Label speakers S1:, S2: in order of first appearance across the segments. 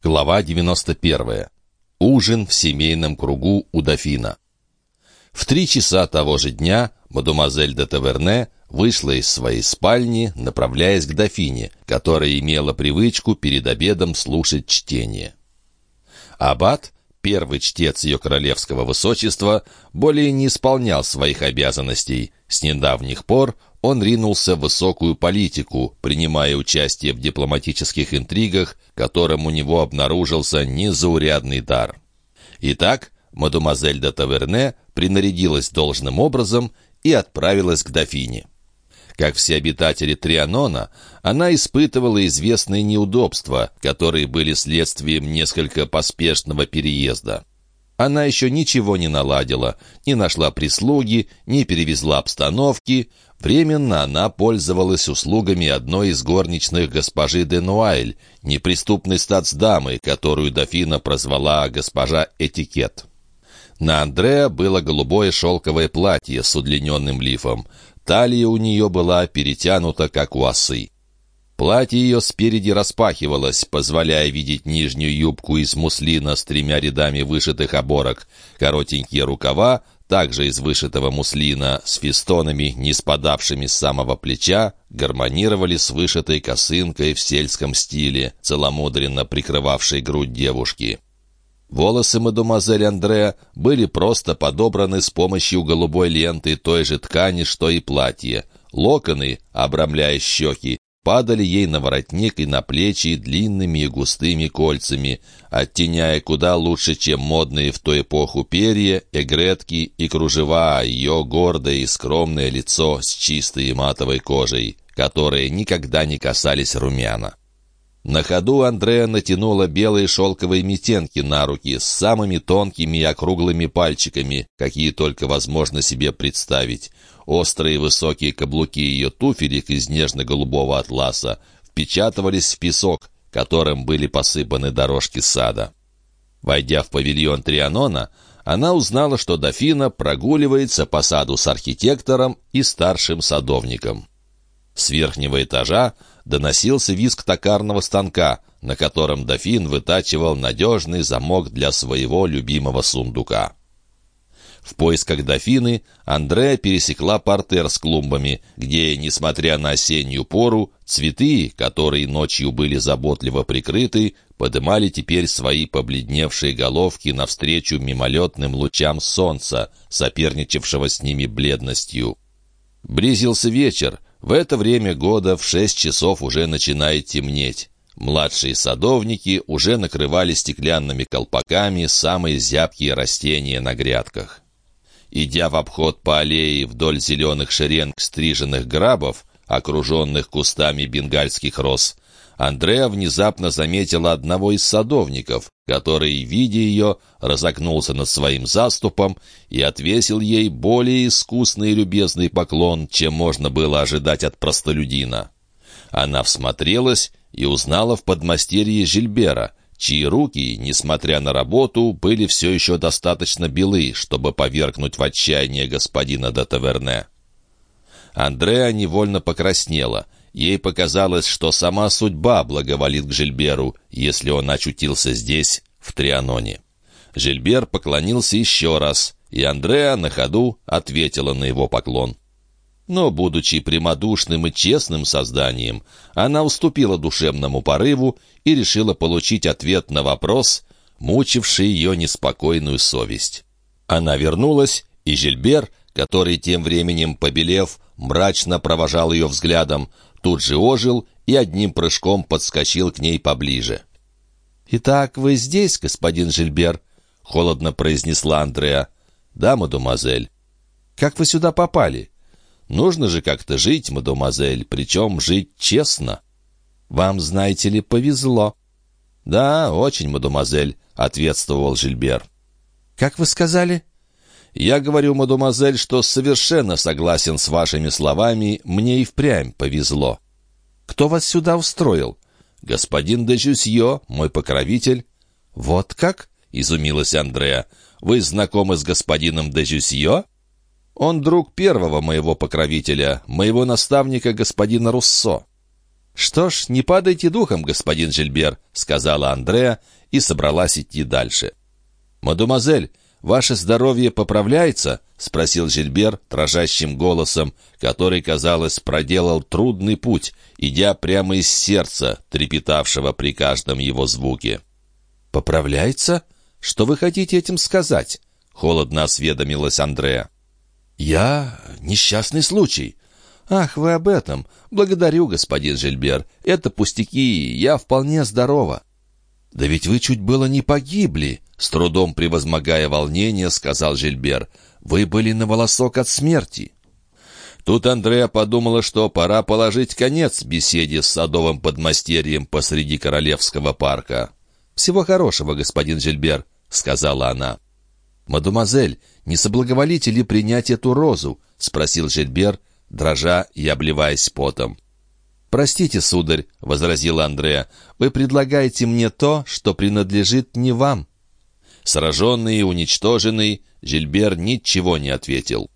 S1: Глава 91. Ужин в семейном кругу у дофина. В три часа того же дня мадемуазель де Таверне вышла из своей спальни, направляясь к дофине, которая имела привычку перед обедом слушать чтение. Аббат, первый чтец ее королевского высочества, более не исполнял своих обязанностей. С недавних пор он ринулся в высокую политику, принимая участие в дипломатических интригах, которым у него обнаружился незаурядный дар. Итак, мадемуазель де Таверне принарядилась должным образом и отправилась к дофине. Как все обитатели Трианона, она испытывала известные неудобства, которые были следствием несколько поспешного переезда. Она еще ничего не наладила, не нашла прислуги, не перевезла обстановки. Временно она пользовалась услугами одной из горничных госпожи де Нуайль, неприступной статсдамы, которую дофина прозвала госпожа Этикет. На Андреа было голубое шелковое платье с удлиненным лифом. Талия у нее была перетянута, как у осы. Платье ее спереди распахивалось, позволяя видеть нижнюю юбку из муслина с тремя рядами вышитых оборок, коротенькие рукава, также из вышитого муслина, с фестонами, не спадавшими с самого плеча, гармонировали с вышитой косынкой в сельском стиле, целомудренно прикрывавшей грудь девушки. Волосы мадемуазель Андре были просто подобраны с помощью голубой ленты той же ткани, что и платье. Локоны, обрамляя щеки, падали ей на воротник и на плечи длинными и густыми кольцами, оттеняя куда лучше, чем модные в ту эпоху перья, эгретки и кружева ее гордое и скромное лицо с чистой матовой кожей, которые никогда не касались румяна. На ходу Андреа натянула белые шелковые метенки на руки с самыми тонкими и округлыми пальчиками, какие только возможно себе представить. Острые высокие каблуки ее туфелек из нежно-голубого атласа впечатывались в песок, которым были посыпаны дорожки сада. Войдя в павильон Трианона, она узнала, что дофина прогуливается по саду с архитектором и старшим садовником. С верхнего этажа доносился визг токарного станка, на котором дофин вытачивал надежный замок для своего любимого сундука. В поисках дофины Андреа пересекла портер с клумбами, где, несмотря на осеннюю пору, цветы, которые ночью были заботливо прикрыты, подымали теперь свои побледневшие головки навстречу мимолетным лучам солнца, соперничавшего с ними бледностью. Близился вечер, в это время года в шесть часов уже начинает темнеть. Младшие садовники уже накрывали стеклянными колпаками самые зябкие растения на грядках. Идя в обход по аллее вдоль зеленых шеренг стриженных грабов, окруженных кустами бенгальских роз, Андреа внезапно заметила одного из садовников, который, видя ее, разогнулся над своим заступом и отвесил ей более искусный и любезный поклон, чем можно было ожидать от простолюдина. Она всмотрелась и узнала в подмастерье Жильбера, чьи руки, несмотря на работу, были все еще достаточно белы, чтобы повергнуть в отчаяние господина де Таверне. Андреа невольно покраснела — Ей показалось, что сама судьба благоволит к Жильберу, если он очутился здесь, в Трианоне. Жильбер поклонился еще раз, и Андреа на ходу ответила на его поклон. Но, будучи прямодушным и честным созданием, она уступила душевному порыву и решила получить ответ на вопрос, мучивший ее неспокойную совесть. Она вернулась, и Жильбер, который тем временем, побелев, мрачно провожал ее взглядом, тут же ожил и одним прыжком подскочил к ней поближе. «Итак, вы здесь, господин Жильбер?» — холодно произнесла Андреа. «Да, мадемуазель». «Как вы сюда попали?» «Нужно же как-то жить, мадемуазель, причем жить честно». «Вам, знаете ли, повезло». «Да, очень, мадемуазель», — ответствовал Жильбер. «Как вы сказали?» «Я говорю, мадемуазель, что совершенно согласен с вашими словами, мне и впрямь повезло». «Кто вас сюда устроил?» «Господин де Жюсье, мой покровитель». «Вот как?» — изумилась Андреа. «Вы знакомы с господином де Жюсье?» «Он друг первого моего покровителя, моего наставника господина Руссо». «Что ж, не падайте духом, господин Жильбер», — сказала Андреа и собралась идти дальше. «Мадемуазель, ваше здоровье поправляется?» — спросил Жильбер дрожащим голосом, который, казалось, проделал трудный путь, идя прямо из сердца, трепетавшего при каждом его звуке. «Поправляется? Что вы хотите этим сказать?» — холодно осведомилась Андреа. «Я... несчастный случай. «Ах, вы об этом! Благодарю, господин Жильбер. Это пустяки, я вполне здорова». «Да ведь вы чуть было не погибли!» С трудом превозмогая волнение, сказал Жильбер. «Вы были на волосок от смерти». Тут Андреа подумала, что пора положить конец беседе с садовым подмастерьем посреди Королевского парка. «Всего хорошего, господин Жильбер», — сказала она. «Мадемуазель, не соблаговолите ли принять эту розу?» — спросил Жильбер, дрожа и обливаясь потом. «Простите, сударь», — возразил Андреа, — «вы предлагаете мне то, что принадлежит не вам». Сраженный и уничтоженный, Жильбер ничего не ответил.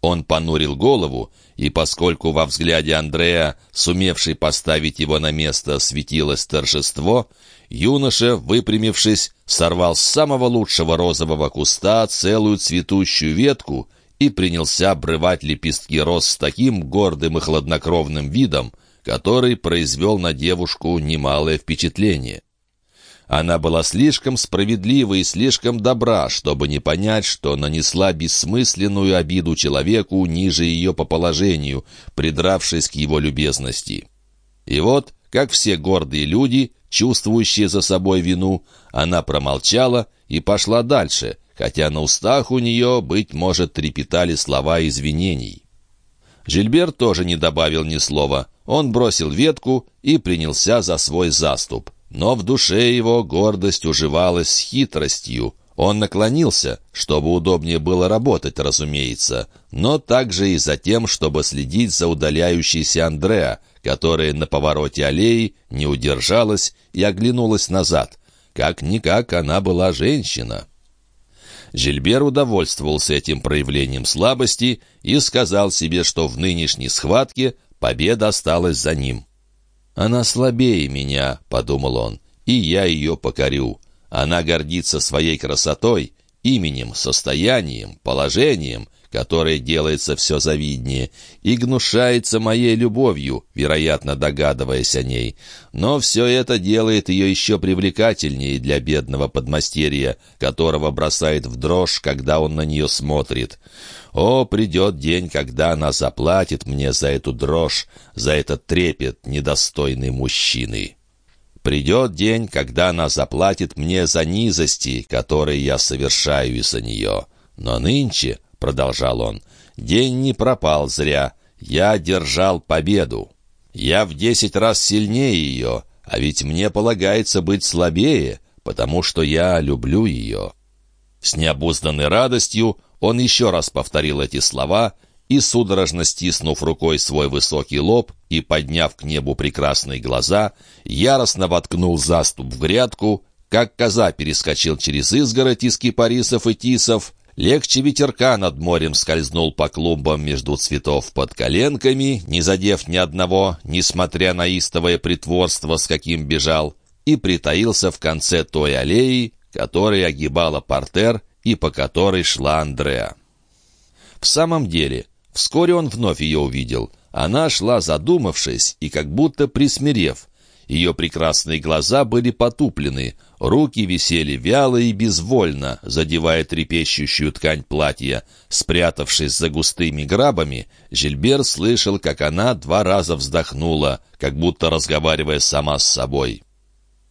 S1: Он понурил голову, и поскольку во взгляде Андрея, сумевший поставить его на место, светилось торжество, юноша, выпрямившись, сорвал с самого лучшего розового куста целую цветущую ветку и принялся обрывать лепестки роз с таким гордым и хладнокровным видом, который произвел на девушку немалое впечатление. Она была слишком справедлива и слишком добра, чтобы не понять, что нанесла бессмысленную обиду человеку ниже ее по положению, придравшись к его любезности. И вот, как все гордые люди, чувствующие за собой вину, она промолчала и пошла дальше, хотя на устах у нее, быть может, трепетали слова извинений. Жильбер тоже не добавил ни слова. Он бросил ветку и принялся за свой заступ. Но в душе его гордость уживалась с хитростью. Он наклонился, чтобы удобнее было работать, разумеется, но также и за тем, чтобы следить за удаляющейся Андреа, которая на повороте аллеи не удержалась и оглянулась назад. Как-никак она была женщина. Жильбер удовольствовался этим проявлением слабости и сказал себе, что в нынешней схватке победа осталась за ним. «Она слабее меня», — подумал он, — «и я ее покорю. Она гордится своей красотой, именем, состоянием, положением, которое делается все завиднее, и гнушается моей любовью, вероятно, догадываясь о ней. Но все это делает ее еще привлекательнее для бедного подмастерья, которого бросает в дрожь, когда он на нее смотрит. О, придет день, когда она заплатит мне за эту дрожь, за этот трепет недостойный мужчины. Придет день, когда она заплатит мне за низости, которые я совершаю из-за нее. Но нынче продолжал он, — «день не пропал зря. Я держал победу. Я в десять раз сильнее ее, а ведь мне полагается быть слабее, потому что я люблю ее». С необузданной радостью он еще раз повторил эти слова и, судорожно стиснув рукой свой высокий лоб и подняв к небу прекрасные глаза, яростно воткнул заступ в грядку, как коза перескочил через изгородь из кипарисов и тисов, Легче ветерка над морем скользнул по клумбам между цветов под коленками, не задев ни одного, несмотря на истовое притворство, с каким бежал, и притаился в конце той аллеи, которая огибала портер и по которой шла Андреа. В самом деле, вскоре он вновь ее увидел. Она шла задумавшись и как будто присмирев, ее прекрасные глаза были потуплены, руки висели вяло и безвольно, задевая трепещущую ткань платья. Спрятавшись за густыми грабами, Жильбер слышал, как она два раза вздохнула, как будто разговаривая сама с собой.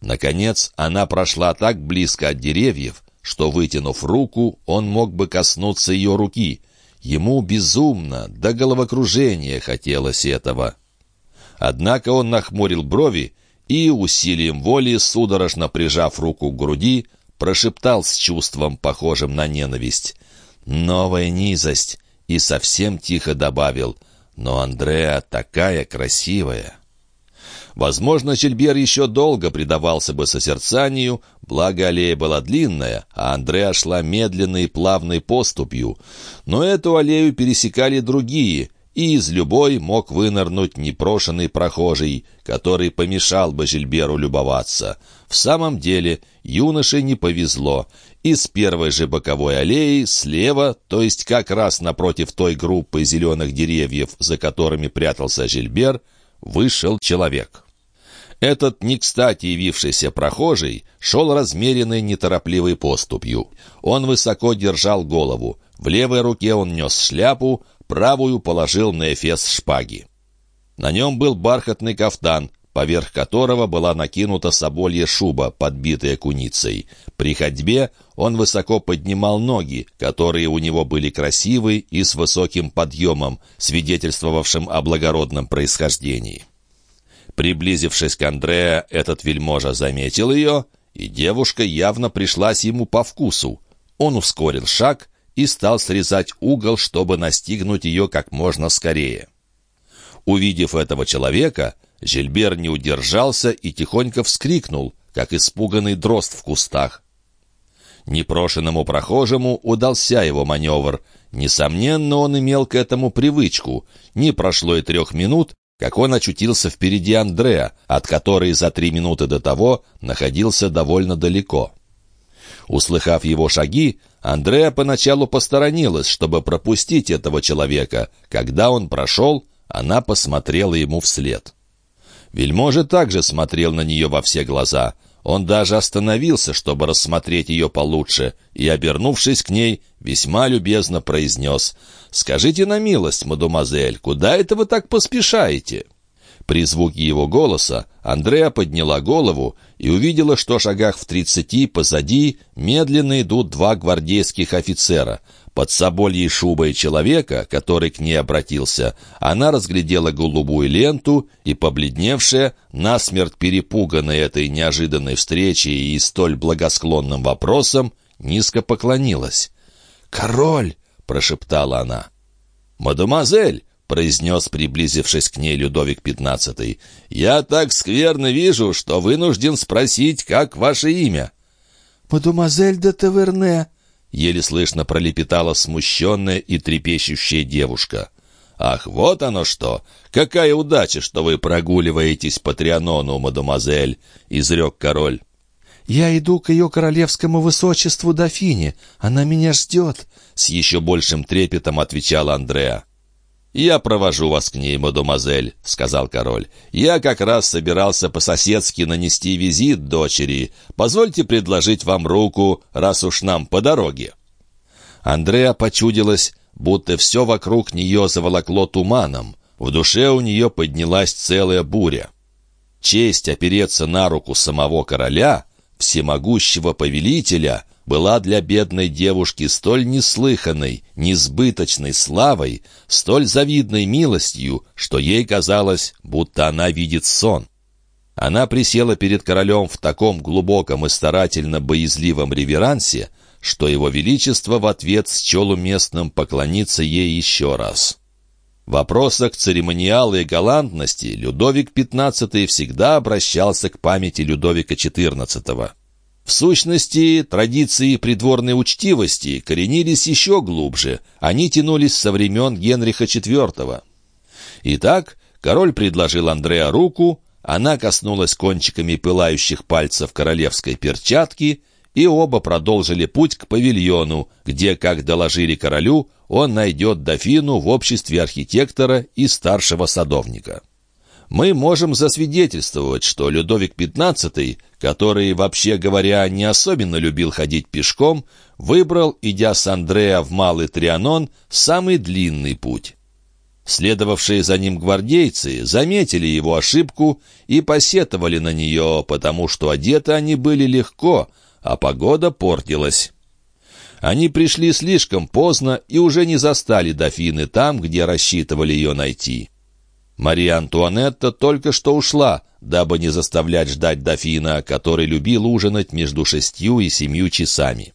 S1: Наконец, она прошла так близко от деревьев, что, вытянув руку, он мог бы коснуться ее руки. Ему безумно, до головокружения хотелось этого. Однако он нахмурил брови и, усилием воли, судорожно прижав руку к груди, прошептал с чувством, похожим на ненависть. «Новая низость!» и совсем тихо добавил «Но Андреа такая красивая!» Возможно, Чельбер еще долго предавался бы созерцанию, благо аллея была длинная, а Андреа шла медленной и плавной поступью. Но эту аллею пересекали другие, и из любой мог вынырнуть непрошенный прохожий, который помешал бы Жильберу любоваться. В самом деле юноше не повезло. Из первой же боковой аллеи слева, то есть как раз напротив той группы зеленых деревьев, за которыми прятался Жильбер, вышел человек. Этот не кстати явившийся прохожий шел размеренной неторопливой поступью. Он высоко держал голову. В левой руке он нес шляпу, правую положил на эфес шпаги. На нем был бархатный кафтан, поверх которого была накинута соболья шуба, подбитая куницей. При ходьбе он высоко поднимал ноги, которые у него были красивые и с высоким подъемом, свидетельствовавшим о благородном происхождении. Приблизившись к Андреа, этот вельможа заметил ее, и девушка явно пришлась ему по вкусу. Он ускорил шаг и стал срезать угол, чтобы настигнуть ее как можно скорее. Увидев этого человека, Жильбер не удержался и тихонько вскрикнул, как испуганный дрозд в кустах. Непрошенному прохожему удался его маневр. Несомненно, он имел к этому привычку. Не прошло и трех минут, как он очутился впереди Андрея, от которой за три минуты до того находился довольно далеко. Услыхав его шаги, Андреа поначалу посторонилась, чтобы пропустить этого человека. Когда он прошел, она посмотрела ему вслед. Вельможа также смотрел на нее во все глаза. Он даже остановился, чтобы рассмотреть ее получше, и, обернувшись к ней, весьма любезно произнес «Скажите на милость, мадемуазель, куда это вы так поспешаете?» При звуке его голоса Андреа подняла голову и увидела, что шагах в тридцати позади медленно идут два гвардейских офицера. Под собольей шубой человека, который к ней обратился, она разглядела голубую ленту и, побледневшая, насмерть перепуганная этой неожиданной встречей и столь благосклонным вопросом, низко поклонилась. «Король!» — прошептала она. «Мадемуазель!» — произнес, приблизившись к ней Людовик XV. «Я так скверно вижу, что вынужден спросить, как ваше имя?»
S2: «Мадемуазель де Таверне», —
S1: еле слышно пролепетала смущенная и трепещущая девушка. «Ах, вот оно что! Какая удача, что вы прогуливаетесь по Трианону, мадемуазель!» — изрек король.
S2: «Я иду к ее королевскому высочеству дофине. Она меня ждет», — с еще большим трепетом отвечала Андреа.
S1: «Я провожу вас к ней, мадемуазель», — сказал король. «Я как раз собирался по-соседски нанести визит дочери. Позвольте предложить вам руку, раз уж нам по дороге». Андреа почудилась, будто все вокруг нее заволокло туманом. В душе у нее поднялась целая буря. Честь опереться на руку самого короля, всемогущего повелителя, была для бедной девушки столь неслыханной, несбыточной славой, столь завидной милостью, что ей казалось, будто она видит сон. Она присела перед королем в таком глубоком и старательно боязливом реверансе, что его величество в ответ счел уместным поклониться ей еще раз. В вопросах церемониала и галантности Людовик XV всегда обращался к памяти Людовика XIV. В сущности, традиции придворной учтивости коренились еще глубже, они тянулись со времен Генриха IV. Итак, король предложил Андреа руку, она коснулась кончиками пылающих пальцев королевской перчатки, и оба продолжили путь к павильону, где, как доложили королю, он найдет дофину в обществе архитектора и старшего садовника мы можем засвидетельствовать, что Людовик XV, который, вообще говоря, не особенно любил ходить пешком, выбрал, идя с Андреа в Малый Трианон, самый длинный путь. Следовавшие за ним гвардейцы заметили его ошибку и посетовали на нее, потому что одеты они были легко, а погода портилась. Они пришли слишком поздно и уже не застали дофины там, где рассчитывали ее найти. Мария Антуанетта только что ушла, дабы не заставлять ждать дофина, который любил ужинать между шестью и семью часами.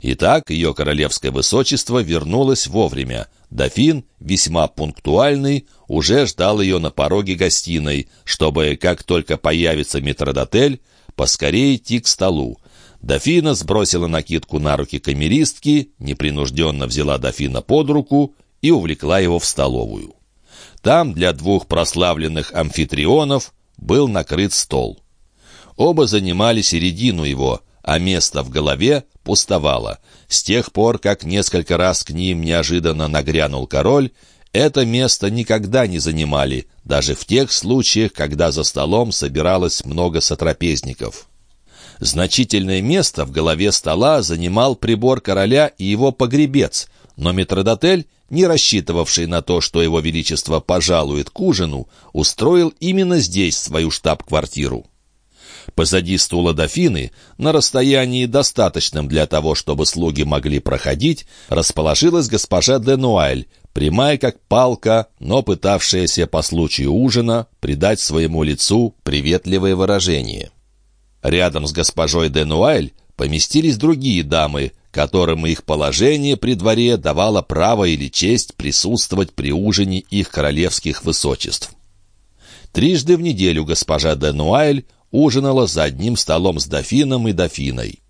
S1: Итак, ее королевское высочество вернулось вовремя. Дофин, весьма пунктуальный, уже ждал ее на пороге гостиной, чтобы, как только появится метродотель, поскорее идти к столу. Дофина сбросила накидку на руки камеристки, непринужденно взяла дофина под руку и увлекла его в столовую. Там для двух прославленных амфитрионов был накрыт стол. Оба занимали середину его, а место в голове пустовало. С тех пор, как несколько раз к ним неожиданно нагрянул король, это место никогда не занимали, даже в тех случаях, когда за столом собиралось много сотрапезников. Значительное место в голове стола занимал прибор короля и его погребец, но метродотель, не рассчитывавший на то, что его величество пожалует к ужину, устроил именно здесь свою штаб-квартиру. Позади стула дофины, на расстоянии достаточном для того, чтобы слуги могли проходить, расположилась госпожа де Нуайль, прямая как палка, но пытавшаяся по случаю ужина придать своему лицу приветливое выражение. Рядом с госпожой де Нуайль поместились другие дамы, которым их положение при дворе давало право или честь присутствовать при ужине их королевских высочеств. Трижды в неделю госпожа де Нуайль ужинала за одним столом с дофином и дофиной.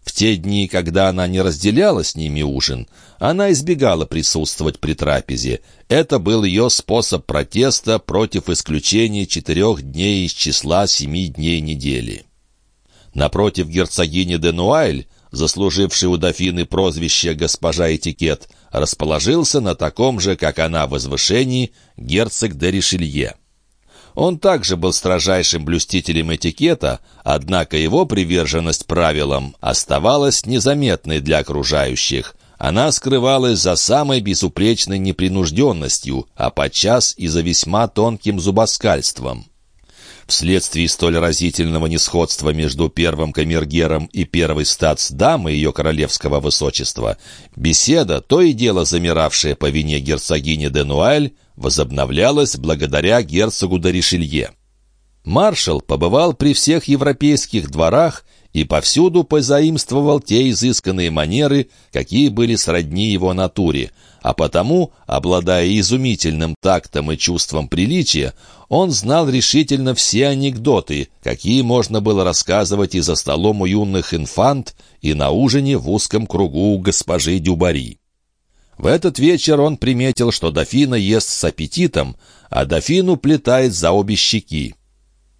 S1: В те дни, когда она не разделяла с ними ужин, она избегала присутствовать при трапезе. Это был ее способ протеста против исключения четырех дней из числа семи дней недели. Напротив герцогини де Нуайль, заслужившей у дофины прозвище «госпожа этикет», расположился на таком же, как она, возвышении герцог де Ришелье. Он также был строжайшим блюстителем этикета, однако его приверженность правилам оставалась незаметной для окружающих. Она скрывалась за самой безупречной непринужденностью, а подчас и за весьма тонким зубоскальством. Вследствие столь разительного несходства между первым камергером и первой статс-дамой ее королевского высочества, беседа, то и дело замиравшая по вине герцогини де Нуэль, возобновлялась благодаря герцогу де Ришелье. Маршал побывал при всех европейских дворах и повсюду позаимствовал те изысканные манеры, какие были сродни его натуре, а потому, обладая изумительным тактом и чувством приличия, он знал решительно все анекдоты, какие можно было рассказывать и за столом у юных инфант, и на ужине в узком кругу у госпожи Дюбари. В этот вечер он приметил, что дофина ест с аппетитом, а дофину плетает за обе щеки.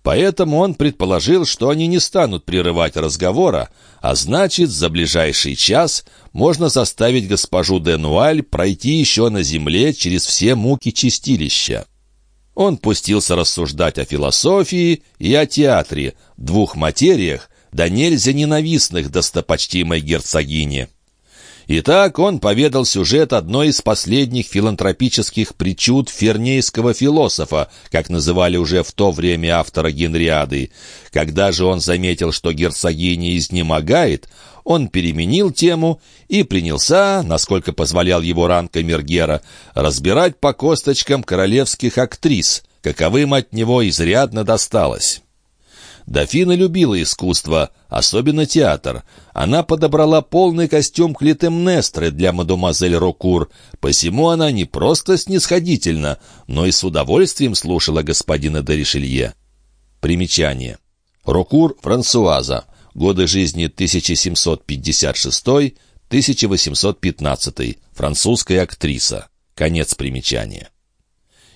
S1: Поэтому он предположил, что они не станут прерывать разговора, а значит, за ближайший час можно заставить госпожу де Нуаль пройти еще на земле через все муки чистилища. Он пустился рассуждать о философии и о театре, двух материях, да нельзя ненавистных достопочтимой герцогине. Итак, он поведал сюжет одной из последних филантропических причуд фернейского философа, как называли уже в то время автора Генриады. Когда же он заметил, что герцогиня изнемогает, он переменил тему и принялся, насколько позволял его ранг камергера, разбирать по косточкам королевских актрис, каковым от него изрядно досталось. Дофина любила искусство, особенно театр. Она подобрала полный костюм Клитемнестры для мадемуазель Рокур, посему она не просто снисходительно, но и с удовольствием слушала господина де Ришелье. Примечание. Рокур Франсуаза. Годы жизни 1756-1815. Французская актриса. Конец примечания.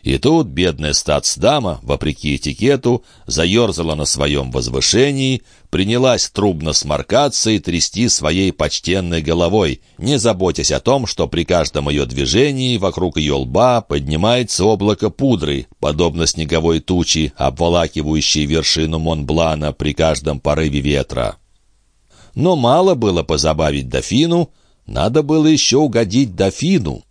S1: И тут бедная статсдама, вопреки этикету, заерзала на своем возвышении, принялась трубно сморкаться и трясти своей почтенной головой, не заботясь о том, что при каждом ее движении вокруг ее лба поднимается облако пудры, подобно снеговой тучи, обволакивающей вершину Монблана при каждом порыве ветра. Но мало было позабавить дофину, надо было еще угодить дофину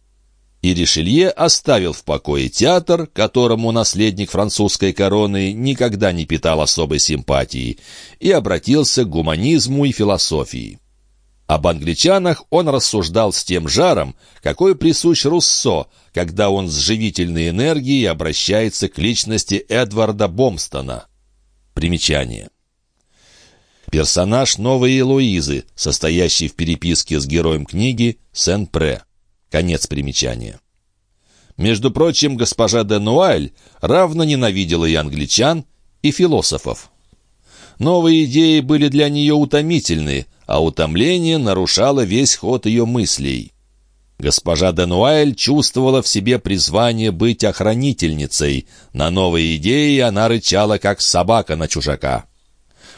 S1: и Ришелье оставил в покое театр, которому наследник французской короны никогда не питал особой симпатии, и обратился к гуманизму и философии. Об англичанах он рассуждал с тем жаром, какой присущ Руссо, когда он с живительной энергией обращается к личности Эдварда Бомстона. Примечание. Персонаж новой Элоизы, состоящий в переписке с героем книги Сен-Пре. Конец примечания. Между прочим, госпожа де Нуайль равно ненавидела и англичан, и философов. Новые идеи были для нее утомительны, а утомление нарушало весь ход ее мыслей. Госпожа Денуэль чувствовала в себе призвание быть охранительницей. На новые идеи она рычала, как собака на чужака.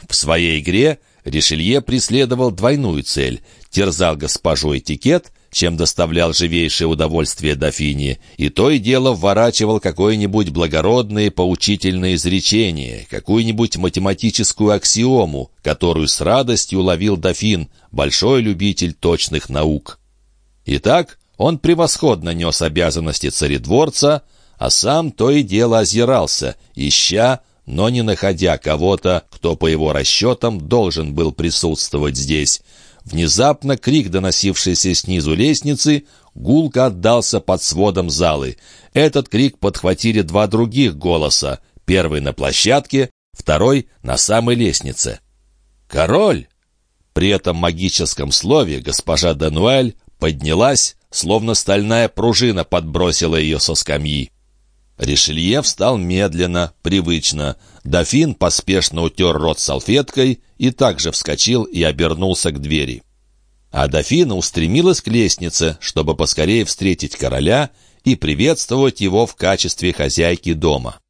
S1: В своей игре Ришелье преследовал двойную цель — терзал госпожу этикет, чем доставлял живейшее удовольствие дофине, и то и дело вворачивал какое-нибудь благородное поучительное изречение, какую-нибудь математическую аксиому, которую с радостью ловил дофин, большой любитель точных наук. Итак, он превосходно нес обязанности царедворца, а сам то и дело озирался, ища, но не находя кого-то, кто, по его расчетам, должен был присутствовать здесь. Внезапно крик, доносившийся снизу лестницы, гулко отдался под сводом залы. Этот крик подхватили два других голоса, первый на площадке, второй на самой лестнице. «Король!» При этом магическом слове госпожа Дануэль поднялась, словно стальная пружина подбросила ее со скамьи. Ришелье встал медленно, привычно. Дофин поспешно утер рот салфеткой и также вскочил и обернулся к двери. А дофина устремилась к лестнице, чтобы поскорее встретить короля и приветствовать его в качестве хозяйки дома.